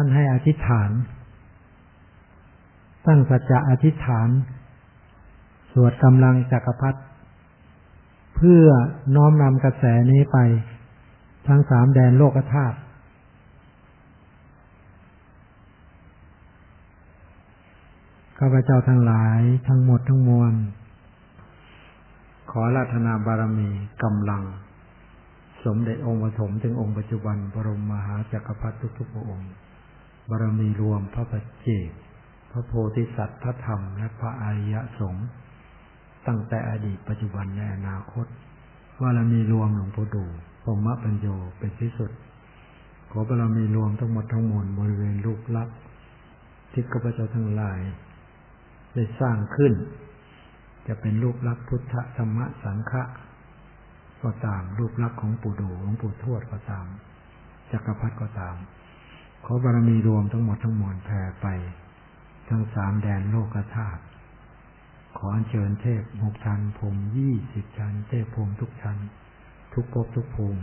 ท่านให้อธิษฐาน ตั้งสัจจะอธิษฐาน สวดกำลังจักรพรรดิเพื่อน้อมนำกระแสนี้ไป ทั้งสามแดนโลกธาตุข้าพเจ้าทั้งหลายทั้งหมดทั้งมวล ขอราธนาบารมีกำลัง สมเด็จองค์ปฐมถึงองค์ปัจจุบันบรมมหาจักรพรรดิทุกๆพระองค์ บารมีรวมพระปัจเจกพระโพธิสัตว์พระธรรมและพระอริยสงฆ์ตั้งแต่อดีตปัจจุบันในอนาคตบารมีรวมหลวงพ่อดูพรหมปัญโยเป็นที่สุด ขอบารมีรวมทั้งหมดทั้งมวลบริเวณลูกลักที่ข้าพเจ้าทั้งหลาย ได้สร้างขึ้น จะเป็นรูปลักษณ์พุทธธรรมสังฆะก็ตามรูปลักษณ์ของปู่ดูหลวงปู่ทวดก็ตามจักรพรรดิก็ตาม อบารมีรวมทั้งหมดทั้งมวลแผ่ไป ทั้งสามแดนโลกธาตุขออัญเชิญเทพหกชั้นภูมิยี่สิบชั้น เทพภูมิทุกชั้น ทุกภพทุกภูมิ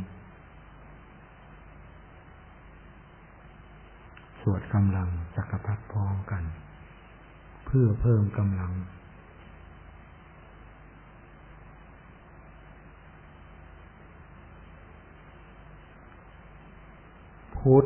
สวดกำลังจักรพรรดิพร้อมกัน เพื่อเพิ่มกำลังพุทธ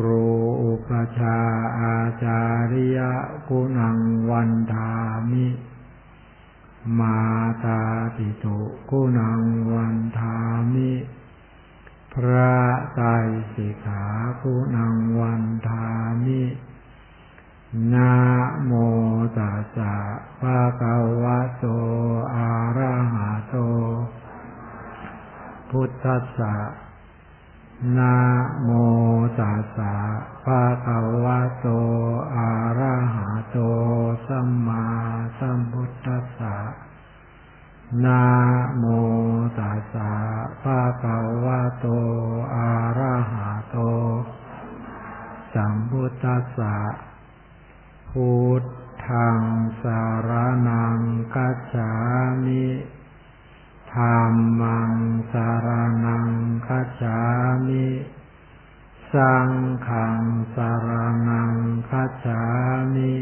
ครูอุปชาอาจาริยกุณังวันทามิ มาตาติตุกุณังวันทามิ พระไตรสิกขากุณังวันทามินาโมตัสสะภะคะวะโต อะระหะโต พุทธัสสะ นะโมตัสสะภะคะวะโต อะระหะโต สัมมาสัมพุทธัสสะนะโมตัสสะภะคะวะโต อะระหะโต สัมพุทธัสสะพุทธังสารนังกัจฉามิ ธรรมังสารนังคัจามิ สังฆังสารนังคัจามิ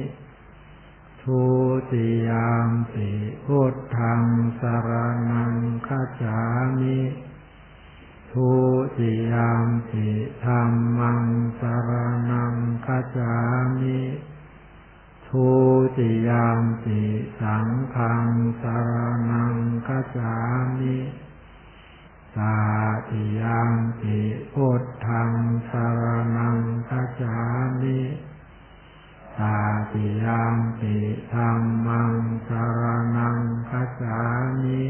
ทุติยามปิพุทธังสารนังคัจามิทุติยามปิธรรมังสารนังคัจามิ ทุติยามปิสังฆังสารนังคัจามิตาติยามปิพุทธังสารนังคัจามิตาติยามปิธรรมังสารนังคัจามิ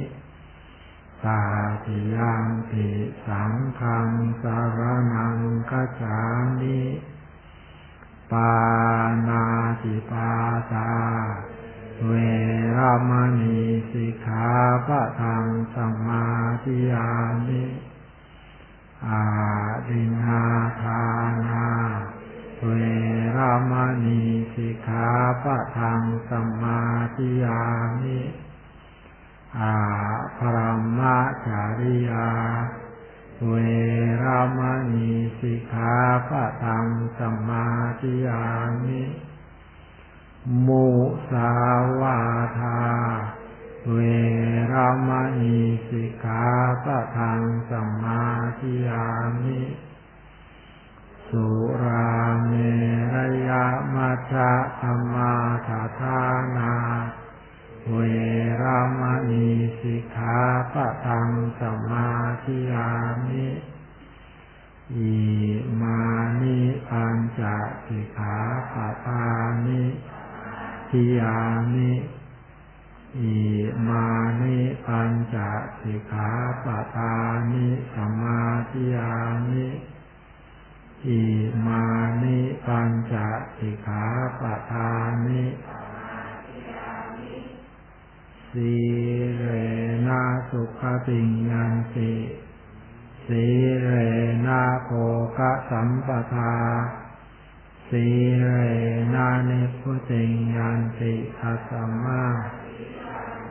ตาติยามปิสังฆังสารนังคัจามิ ปานาติปาตา เวรามณีสิกขาปะทังสมาธิยามิอาดินาทานา เวรามณีสิกขาปะทังสมาธิยามิอาพรหมจาริยา เวรามณีสิกขาปะทังสมาธิยามิมุสาวาทา เวรามณีสิกขาปะทังส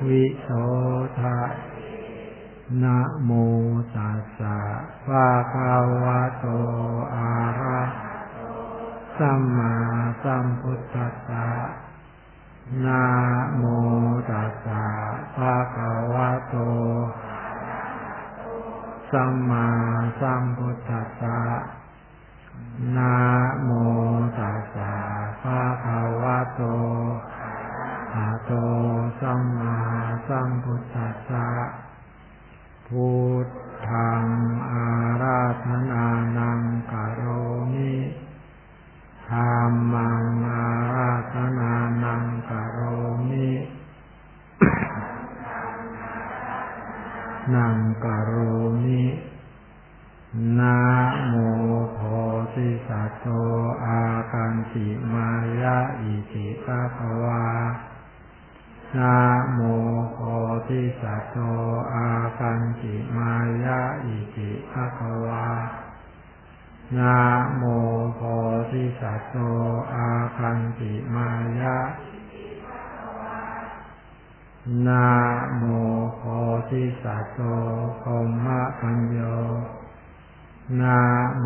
วิโสทะนะโมตัสสะภะคะวะโตอะระสัมมาสัมพุทธัสสะนะโมตัสสะภะคะวะโตสัมมาสัมพุทธัสสะนะโมตัสสะภะคะวะโตอะ โตสัมมาสัมพุทธัสสะพุทธังอาราธนานังกโรมิธรรมังอาราธนานังกโรมินังกโรมินะโมโพธิสัตว์โตอากันติมายะอิติภะคะวา นะโมโพธิสัตว์โตอากันติมายะอิติภะคะวานะโมโพธิสัตว์โตอากันติมายะนะโมโพธิสัตว์โตพรหมปัญโยนะโม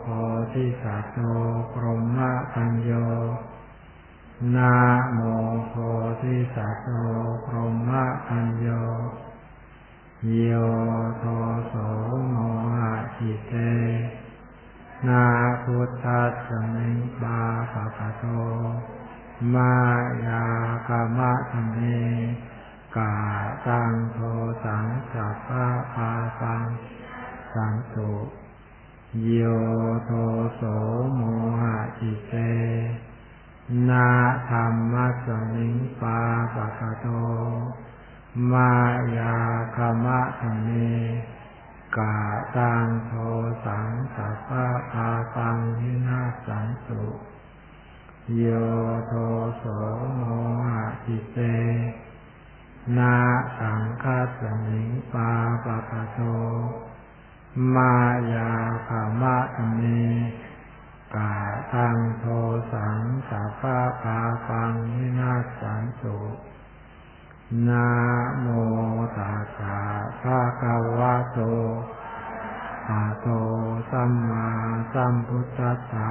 โพธิสัตว์โตพรหมปัญโย นะโมโพธิสัตว์โตพรหมปัญโยโยโทโสโมหะจิเต นาพุทธัสสมิบาปะปะโต มายากามะธเมกาตังโทสังสัพพะพาสังสันตุโยโทโสโมหะจิเต นาธรรมะสมิงปาปะปะโต มายากามะธเมกาตังโทสังสัพพะพาปังวินาสันตุโยโทโสโมหะจิเต นาสังคัสมิงปาปะปะโต มายาขามะธเม กาตังโทสังสัพพะพาปังวินาสันตุนะโมตัสสะภะคะวะโตอะโตสัมมาสัมพุทธัสสะ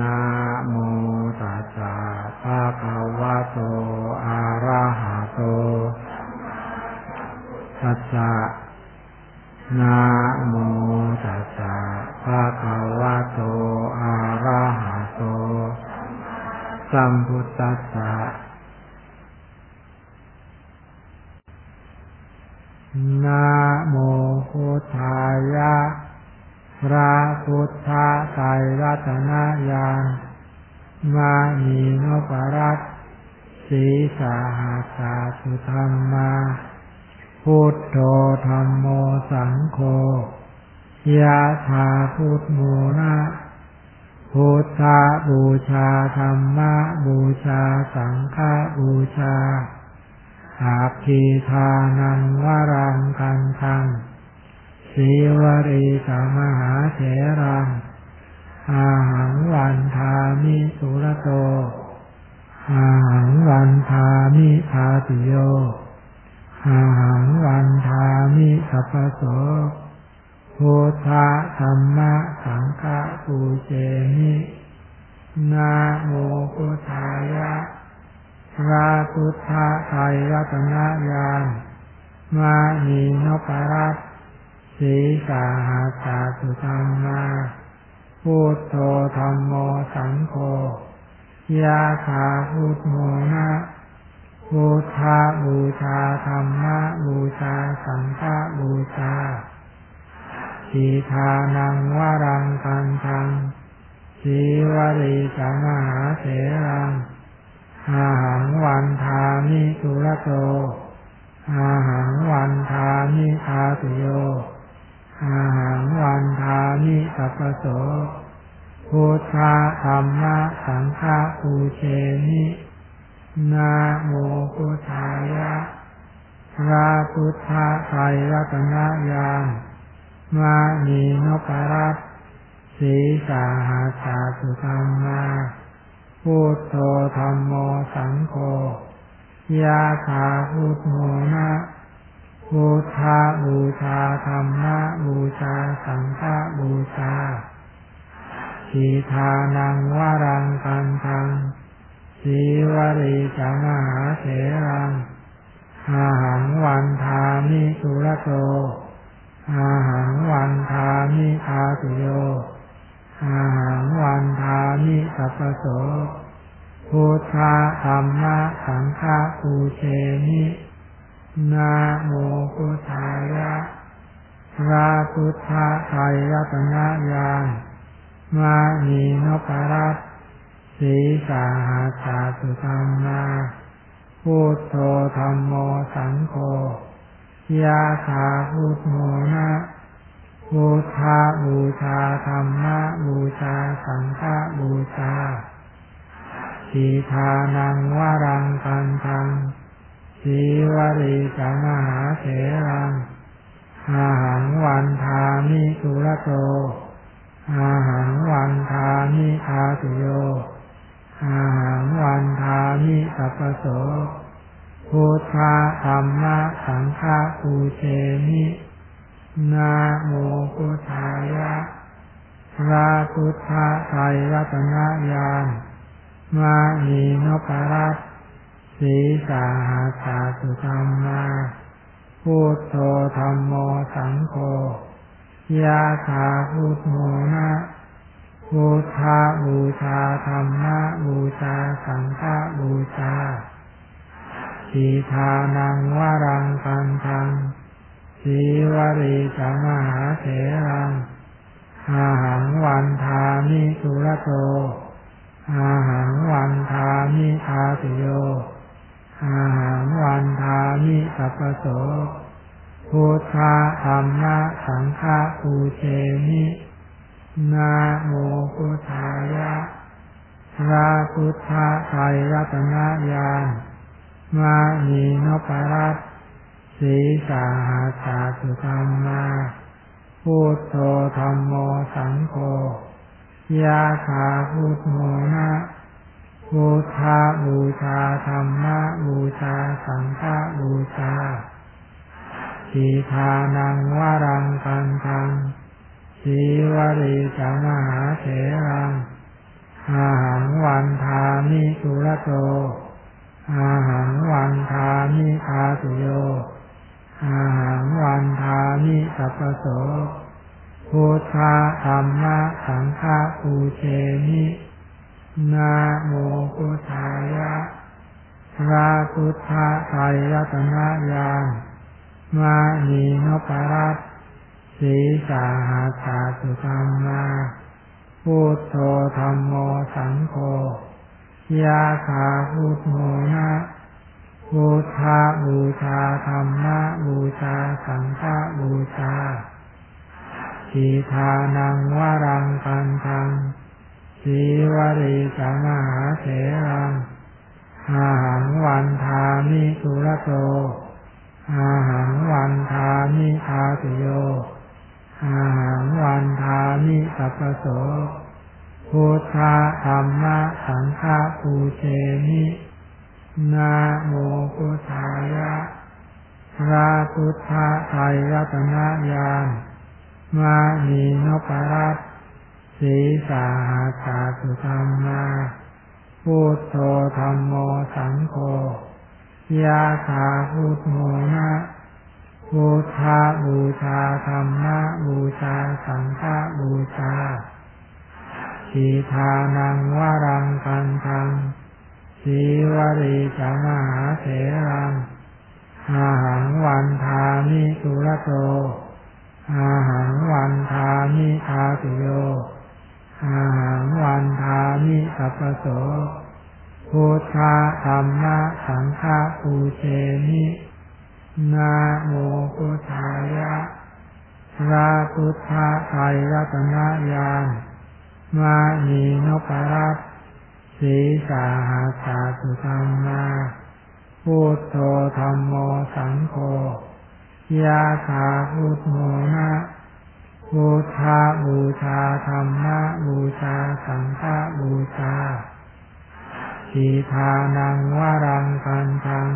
นะโมตัสสะภะคะวะโตอะระหะโตตัสสะ นะโมตัสสะภะคะวะโต อะระหะโต สัมพุทธัสสะ นะโมพุทธายะ พระพุทธไตรรัตนญาณมานีนปรัตสีสาหาสาสุธรรมา พุทโธธรรมโมสังโฆยะถาพุทโมนะพุทธบูชาธรรมะบูชาสังฆบูชาอาคีทานังวรังกันทังสีวรีสมหาเถรังอาหังวันทามิสุรโตอาหังวันทามิทาติโย อาหังวันทามิสัพโสพุทธรรมะสังฆปูเจมินาโมพุทธายะพระพุทธไตรรัตนญาณมานีนปรัตสีสาหาสาสุธรรมาพุทโธธรรมโมสังโฆยะถาพุทโมนะ พุทธบูชาธรรมะบูชาสังฆบูชาสีทานังวรังกันทังสีวรีสมหาเถรังอาหังวันทามิสุรโตอาหังวันทามิทาตุโยอาหังวันทามิสัพโสพุทธธรรมะสังฆปูเชมิ นาโมพุทธายะพระพุทธไตรรัตนญาณมานีนปรัตสีสาหาสาสุธรรมาพุทโธธรรมโมสังโฆยาคาพุทโมนะพุทธาบูชาธรรมะบูชาสังฆบูชาสีทานังวารังกันทัง สีวริจังหาเถรังอาหังวันทามิสุรโตอาหังวันทามิอาตุโยอาหังวันทามิสัพโสพุทธะธรรมะสังฆะปูเชมินาโมพุทธายะพระพุทธไตรรัตนญาณมานีนปรัต สีสาหาสาสุธรรมาพุทโธธรรมโมสังโฆยาคาพุทโมนะบูชาบูชาธรรมะบูชาสังฆบูชาสีทานังวารังกันทังสีวริจังหาเถรังอาหังวันทามิสุรโตอาหังวันทามิอาตุโย อาหังวันทามิสัพโสพุทธะธรรมะสังฆะปูเชมินาโมพุทธายะพระพุทธไตรรัตนญาณมานีนปรัตสีสาหาสาสุธรรมาพุทโธธรรมโมสังโฆยาคาพุทโมนะ บูชาบูชาธรรมะบูชาสังฆบูชาสีทานังวารังกันทังสีวริจังหาเถรังอาหังวันทามิสุรโตอาหังวันทามิอาติโยอาหังวันทามิสัพโสพุทธะธรรมะสังฆปูเชมิ นาโมพุทธายะพระพุทธไตรรัตนญาณมานีนปรัตสีสาหาสาสุธรรมาพุทโธธรรมโมสังโฆยาคาพุทโมนะบูชาบูชาธรรมะบูชาสังฆบูชาสีทานังวารังกันทัง สีวริจังหาเถรังอาหังวันทามิสุรโต อาหังวันทามิอาตุโย อาหังวันทามิสัพโสพุทธะธรรมะสังฆปูเชมินาโมพุทธายะพระพุทธไตรรัตนญาณมานีนปรัต สีสาหาสาสุธรรมาพุทโธธรรมโมสังโฆยาคาพุทโมนะบูชาบูชาธรรมะบูชาสังฆบูชาสีทานังวารังกันทังสีวริจังหาเถรังอาหังวันทามิสุรโตอาหังวันทามิอาติโย อาหังวันทามิสัพโสพุทธะธรรมะสังฆปูเชมินาโมพุทธายะพระพุทธไตรรัตนญาณมานีนปรัตสีสาหาสาสุธรรมาพุทโธธรรมโมสังโฆยาคาพุทโมนะ บูชาบูชาธรรมะบูชาสังฆบูชาสีทานังวารังกันทังสีวริจังหาเถรังอาหังวันทามิสุรโตอาหังวันทามิอาติโยอาหังวันทามิสัพโสพุทธธรรมะสังฆปูเชมิ นาโมพุทธายะพระพุทธไตรรัตนญาณมานีนปรัตสีสาหาสาสุธรรมาพุทโธธรรมโมสังโฆยาคาพุทโมนะบูชาบูชาธรรมะบูชาสังฆบูชาสีทานังวรังกันทัง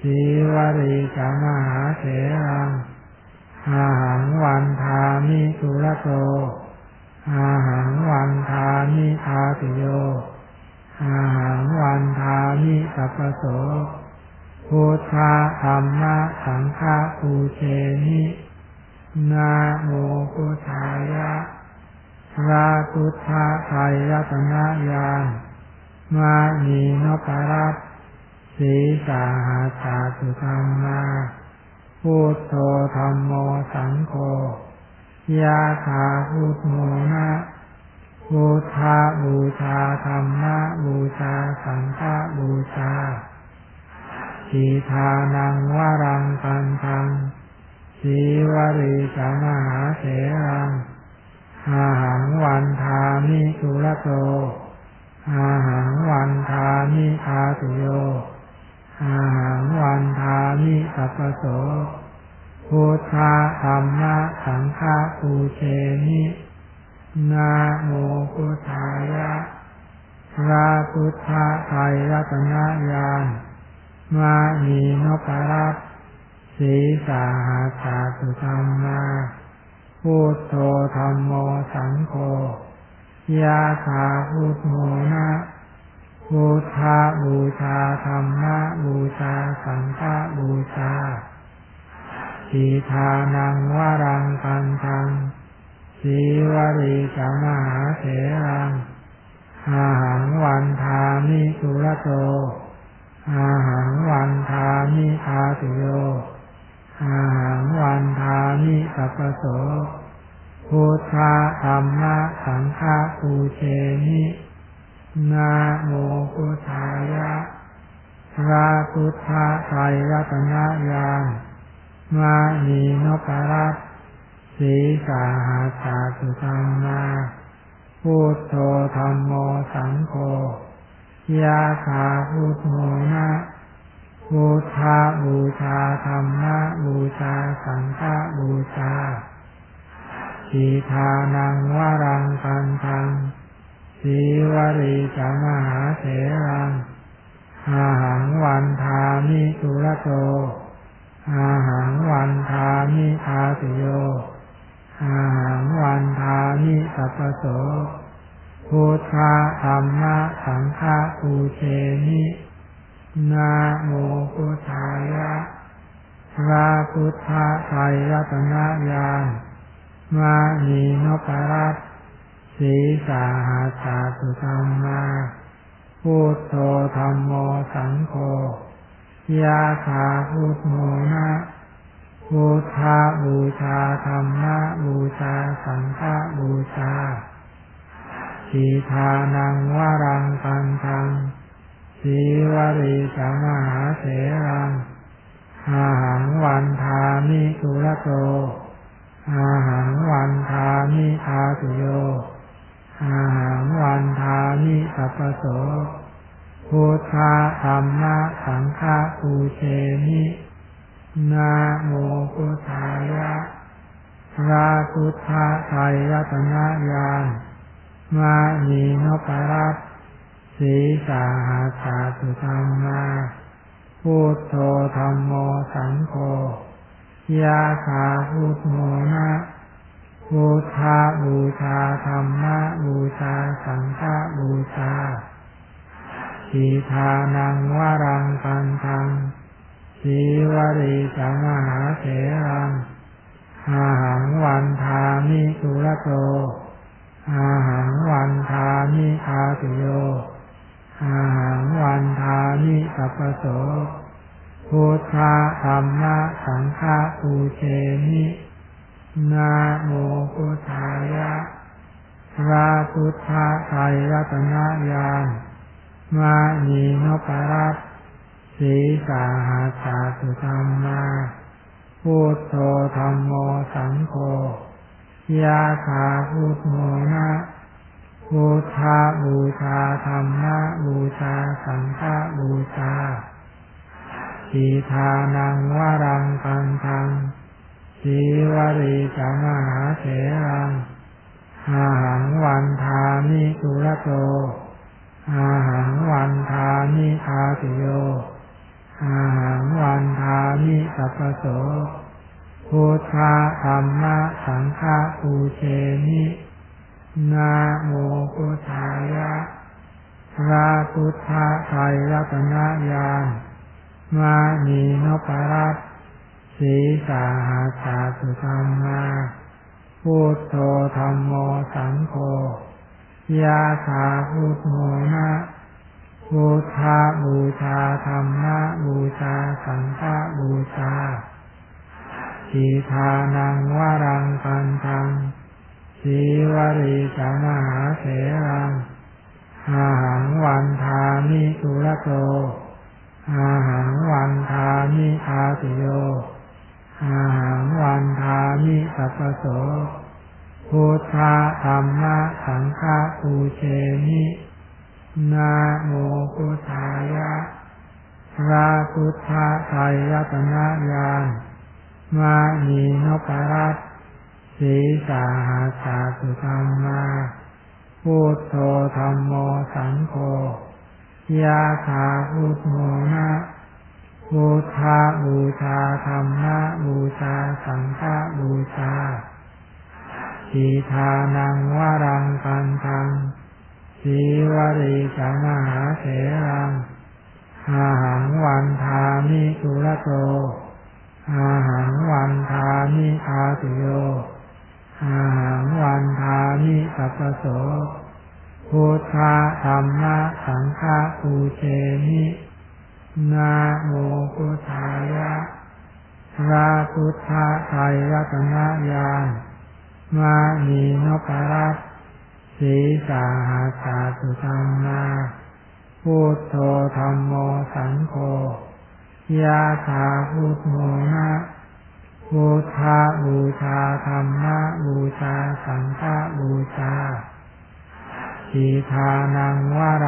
สีวริจามหาเถรังอาหังวันทามิสุรโตอาหังวันทามิอาติโย อาหังวันทามิสัพโสพุทธะธรรมะสังฆะปูเชนินาโมพุทธายะพระพุทธไตรรัตนญาณมานีนปรัต สีสาหาสาสุธรรมาพุทโธธรรมโมสังโฆยาคาพุทโมนะบูชาบูชาธรรมะบูชาสังฆบูชาสีทานังวรังกันทังสีวริจามหาเถรังอาหังวันทามิสุรโตอาหังวันทามิอาตุโย อาหังวันทามิสัพโสพุทธะธรรมะสังฆะปูเชนินาโมพุทธายะพระพุทธไตรรัตนญาณมานีนปรัตสีสาหาสาสุธรรมาพุทโธธรรมโมสังโฆยาคาพุทโมนะ บูชาบูชาธรรมะบูชาสังฆบูชาสีทานังวรังกันทังสีวริจามหาเถรังอาหังวันทามิสุรโตอาหังวันทามิอาติโยอาหังวันทามิสัพโสพุทธธรรมะสังฆะปูเชนิ นาโมพุทธายะพระพุทธไตรรัตนญาณมานีนปรัตสีสาหาสาสุธรรมาพุทโธธรรมโมสังโฆยาคาพุทโมนะบูชาบูชาธรรมะบูชาสังฆบูชาสีทานังวรังกันทัง สีวริจามหาเถรังอาหังวันทามิสุรโต อาหังวันทามิอาติโย อาหังวันทามิสัพโสพุทธะธรรมะสังฆะปูเชนินาโมพุทธายะพระพุทธไตรรัตนญาณมานีนปรัต สีสาหาสาสุธรรมาพุทโธธรรมโมสังโฆยาคาพุทโมนะบูชาบูชาธรรมะบูชาสังฆะบูชาสีทานังวารังกันทังสีวริจามหาเถรังอาหังวันทามิสุรโตอาหังวันทามิอาตุโย อาหังวันทามิสัพโสพุทธะธรรมะสังฆะปูเชนินาโมพุทธายะพระพุทธไตรรัตนญาณมานีนปรัตสีสาหาสาสุธรรมาพุทโธธรรมโมสังโฆยาคาพุทโมนะ บูชาบูชาธรรมะบูชาสังฆบูชาสีทานังวรังกันทังสีวริจามหาเถรังอาหังวันทามิสุรโตอาหังวันทามิอาติโยอาหังวันทามิสัพโสพุทธะธรรมะสังฆะปูเชนิ นาโมพุทธายะพระพุทธไตรรัตนญาณมานีนปรัตสีสาหาสาสุธรรมาพุทโธธรรมโมสังโฆยาคาพุทโมนะพุทธบูชาธรรมะบูชาสังฆบูชาทีทานังวรังกันทัง สีวรีจามหาเถรังอาหังวันทามิสุรโต อาหังวันทามิอาติโย อาหังวันทามิสัพโสพุทธะธรรมะสังฆะปูเชมินาโมพุทธายะพระพุทธไตรรัตนญาณมานีนปรัต สีสาหาสาสุธรรมาพุทโธธรรมโมสังโฆยาสาพุทโมนะพุทธาบูชาธรรมะบูชาสังฆบูชาทีทานังวารังกันทังสีวรีจามหาเถรังอาหังวันทามิสุรโตอาหังวันทามิอาติโย อาหังวันทามิสัพโสพุทธะธรรมะสังฆะปูเชมินาโมพุทธายะพระพุทธไตรรัตนะญาณมานีนปรัตสีสาหาสาสุธรรมาพุทโธธรรมโมสังโฆยาคาพุทโมนะ พุทธาบูชาธรรมะบูชาสังฆบูชาสีทานังวรังกันทังสีวรีจามหาเถรังอาหังวันทามิสุรโตอาหังวันทามิอาติโยอาหังวันทามิสัพโสพุทธธรรมะสังฆปูเชมิ นาโมพุทธายะพระพุทธไตรรัตนญาณมานีนปรัตสีสาหาสาสุธรรมาพุทโธธรรมโมสังโฆยาถาพุทโมนะพุทธาบูชาธรรมะบูชาสังฆบูชาสีทานังวรังกันทังสี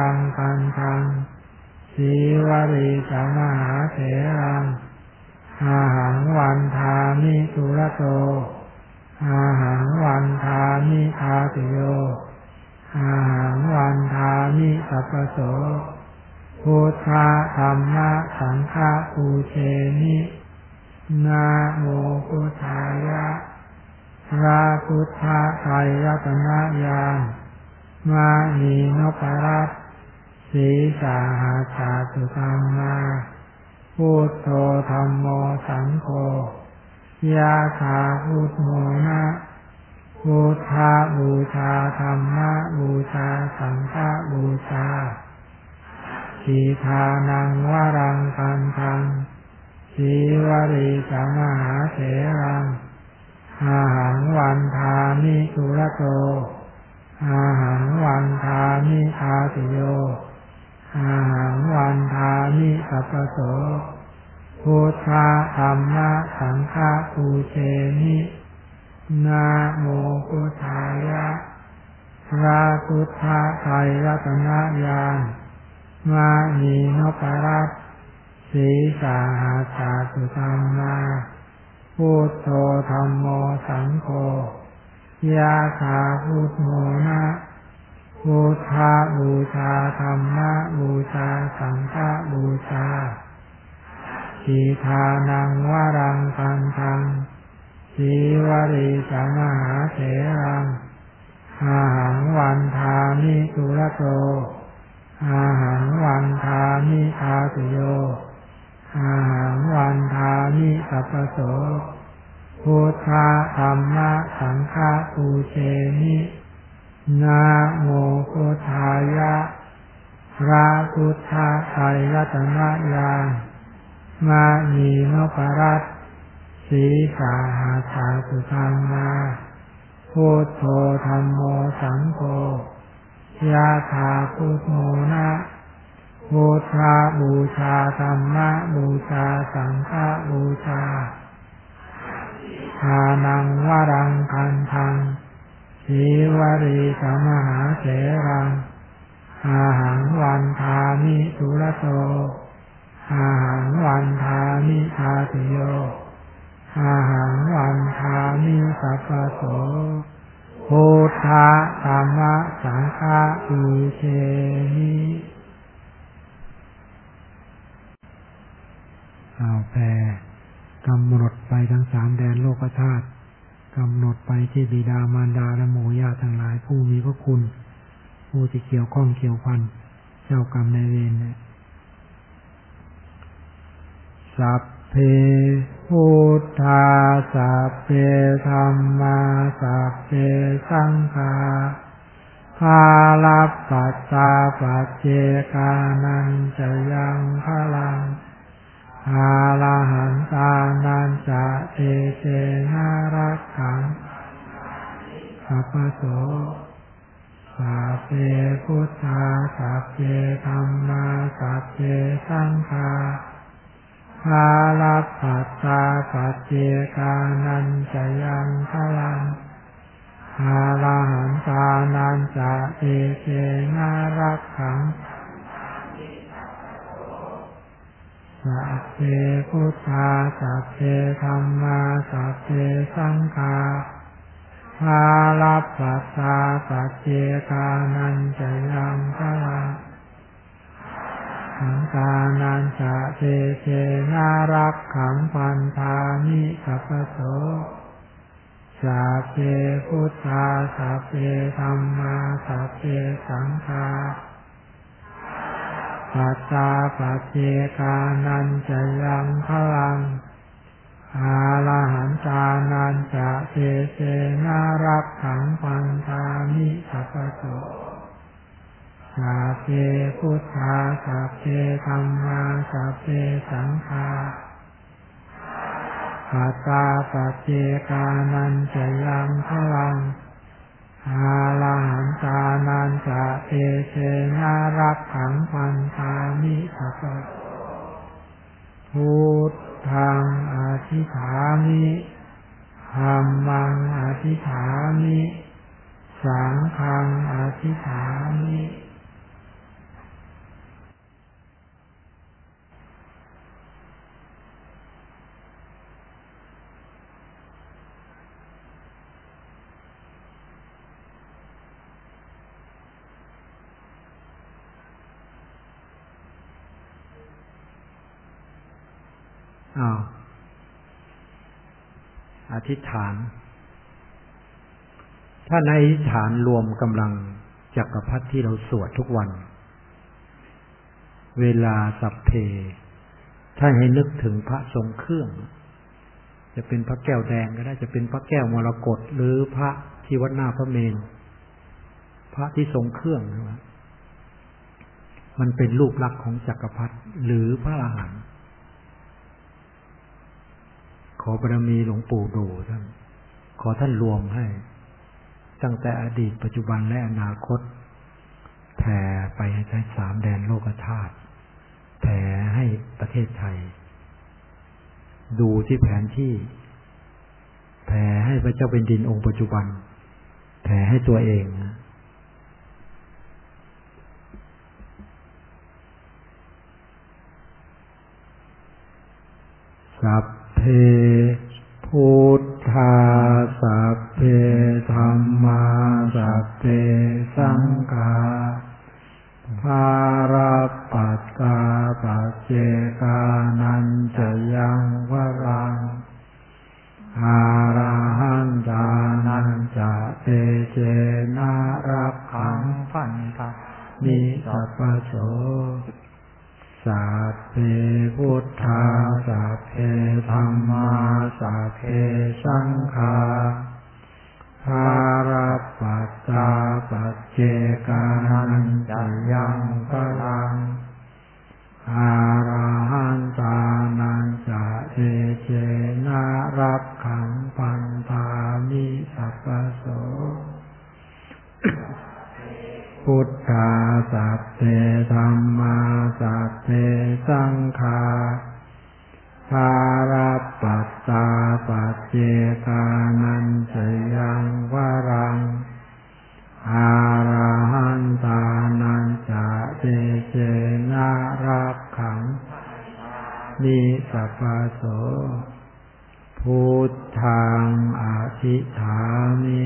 วรีจามหาเถรังอาหังวันทามิสุรโต อาหังวันทามิอาติโย อาหังวันทามิสัพโสพุทธะธรรมะสังฆะปูเชมินาโมพุทธายะพระพุทธไตรรัตนญาณมานีนปรัต สีสาหาสาสุธรรมาพุทโธธรรมโมสังโฆยาคาพุทโมนะพุทธาบูชาธรรมะบูชาสังฆบูชาสีทานังวรังกันทังสีวรีจามหาเถรังอาหังวันทามิสุรโตอาหังวันทามิอาติโย วันทามิสัพโสพุทธะธรรมะสังฆะปูเชมินาโมพุทธายะพระพุทธไตรรัตนญาณมานีนปรัตสีสาหาสาสุธรรมาพุทโธธรรมโมสังโฆยาคาพุทโมนะ พุทธาบูชาธรรมะบูชาสังฆบูชาสีทานังวรังกันทังสีวรีจามหาเถรังอาหังวันทามิสุรโตอาหังวันทามิอาตโยอาหังวันทามิสัพโสพุทธธรรมะสังฆปูเชมิ นาโมพุทธายะ พระพุทธไตรรัตนญาณมานีนปรัตสีสาหาสาสุธรรมาพุทโธธรรมโมสังโฆยาถาพุทโมนะพุทธาบูชาธรรมะบูชาสังฆบูชาทานังวรังคันทัง สสีวรีสมหาเสรัง อาหังวันทามิสุรโต อาหังวันทามิทาติโย อาหังวันทามิสัพพโสพุทธะธรรมะสังฆะอุเชนิเอาแผ่กำหนดไปทั้งสามแดนโลกธาตุ กำหนดไปที่บิดามารดาและหมู่ญาติทั้งหลายผู้มีพระคุณ ผู้ที่เกี่ยวข้องเกี่ยวพันเจ้ากรรมในเวรเนี่ยสัพเพพุทธาสัพเพธรรมาสัพเพสังฆาภาลับปัสสาปัจเจกานันจะยังพลัง อาลาหันตานันจะเอเจนารักขังสัพโสสัพเพพุทธาสัพเพธรรมาสัพเพสังฆาภาลับปัสสาปัจเจกานันจะยังพลังอาลาหันตานันจะเอเจนารักขัง สัพเพพุทธาสัพเพธรรมาสัพเพสังฆาภาลับปัสสาปัจเจกานันจะยังพลังขังกานันจะเทเชนารักขังพันธามิสัพโสสัพเพพุทธาสัพเพธรรมาสัพเพสังฆา ปัสสาปัจเจกานันจะยังพลัง อาลาหันตานันจะเทเชนารักขังพันธามิสัพโสสัพเพพุทธาสัพเพธรรมาสัพเพสังฆาปัสสาปัจเจกานันจะยังพลัง อาลาหันตานันจะเอเชนารักขังพันธามิสัพพุทธังอธิฐามิธรรมังอธิฐามิ สังฆังอธิฐามิ อ้าวอธิษฐาน ถ้าในอธิษฐานรวมกำลังจักรพรรดิที่เราสวดทุกวัน เวลาสัพเพท่านให้นึกถึงพระทรงเครื่อง จะเป็นพระแก้วแดงก็ได้จะเป็นพระแก้วมรกตหรือพระที่วัดหน้าพระเมน พระที่ทรงเครื่องนะมันเป็นรูปลักษณ์ของจักรพรรดิหรือพระอรหันต์ ขอบารมีหลวงปู่ดูท่านขอท่านรวมให้ ตั้งแต่อดีตปัจจุบันและอนาคตแผ่ไปให้ใช้สามแดนโลกธาตุแผ่ให้ประเทศไทย ดูที่แผนที่ แผ่ให้พระเจ้าเป็นดินองค์ปัจจุบัน แผ่ให้ตัวเองนะสัพ เพพุทธาสัพเพธรรมาสัพเพสังฆาภาราปัสสาปัจเจกานันจะยังวรังอาราหันตานันจะเตเจนารักขังพันธะนิสัพโส สัพเพพุทธาสัพเพธรรมาสัพเพสังฆาภารปัสสาปัจเจกานันจะยังพลังอาราหันตานันจะเอเจนารับขังปันธามิสัพโส พุทธาสัพเพธรรมาสัพเพสังฆาภาราปัตตาปัจเจกานันจยังวรังอาราหันตานันจะเตเจนารักขังนิสัพโสพุทธังอาทิฐามิ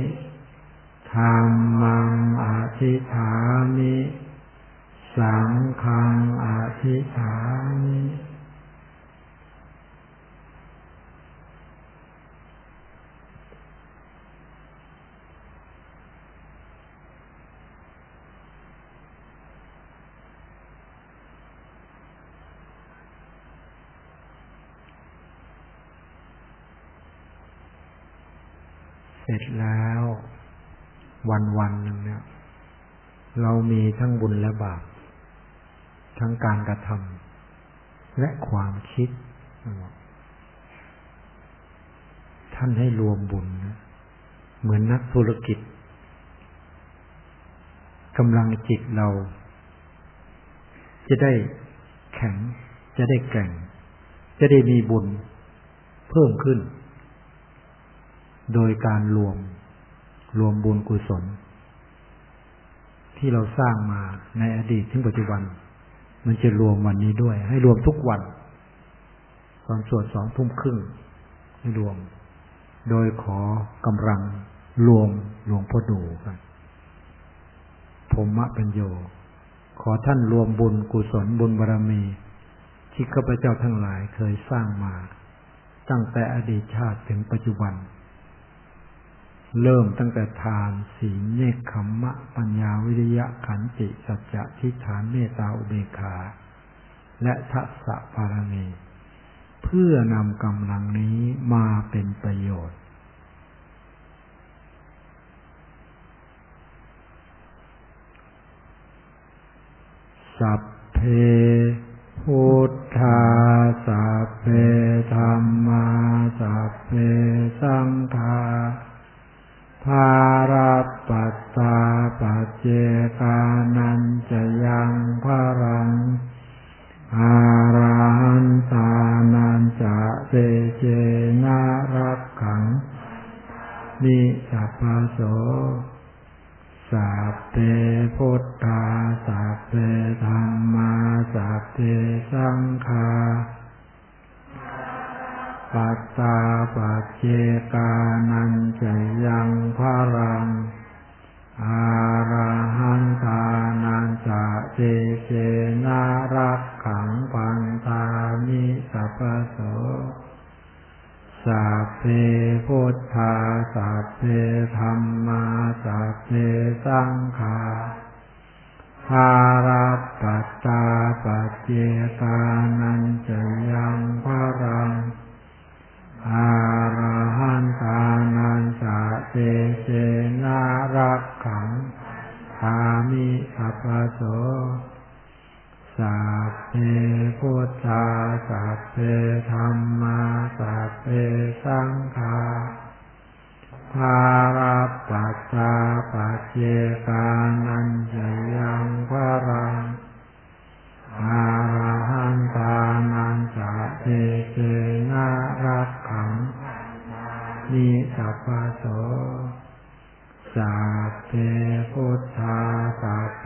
ธรรมังอาทิฐามิสังฆังอาทิฐามิเสร็จแล้ว วันวันหนึ่งเนี่ย เรามีทั้งบุญและบาป ทั้งการกระทำและความคิด ท่านให้รวมบุญนะเหมือนนักธุรกิจกำลังจิตเรา จะได้แข็ง จะได้แก่ง จะได้มีบุญเพิ่มขึ้น โดยการรวม รวมบุญกุศล ที่เราสร้างมาในอดีตถึงปัจจุบัน มันจะรวมวันนี้ด้วย ให้รวมทุกวัน ตอนสวดสองทุ่มครึ่งให้รวม โดยขอกำลังรวมหลวงพ่อดูครับผมมะเป็นโย ขอท่านรวมบุญกุศลบุญบารรมี ที่ข้าพเจ้าทั้งหลายเคยสร้างมา ตั้งแต่อดีตชาติถึงปัจจุบัน เริ่มตั้งแต่ทานศีลเนคขมมะ ปัญญาวิริยะขันติสัจจะทิฏฐานเมตตาอุเบกขา และทัศะปารมีเพื่อนำกำลังนี้มาเป็นประโยชน์ สัพเพพุทธาสัพเพธรรมาสัพเพสังฆา ภา สัพโสสัพเพพุทธาสัพเพธรรมาสัพเพสังฆาภาราปัตตาปัจเจกานันจยังพรังอาราหันตานันจะเตเจนารักขังนิสัพพโส สัพเพพุทธาสัพเพ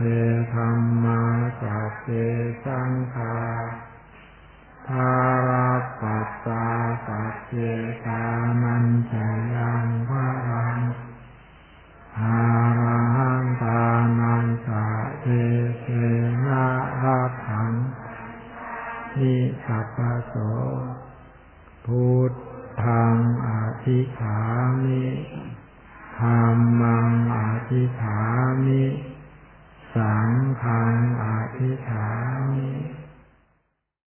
ธรรมาสัพเพสังฆาภาราปัสสาสัพเพกานันจยังพรังอาราหันตานันจะเตเสนารักขังนิสัพพโสพุทธังอธิฐามิ ธรรมังอธิษฐามิ สังฆังอธิษฐามิ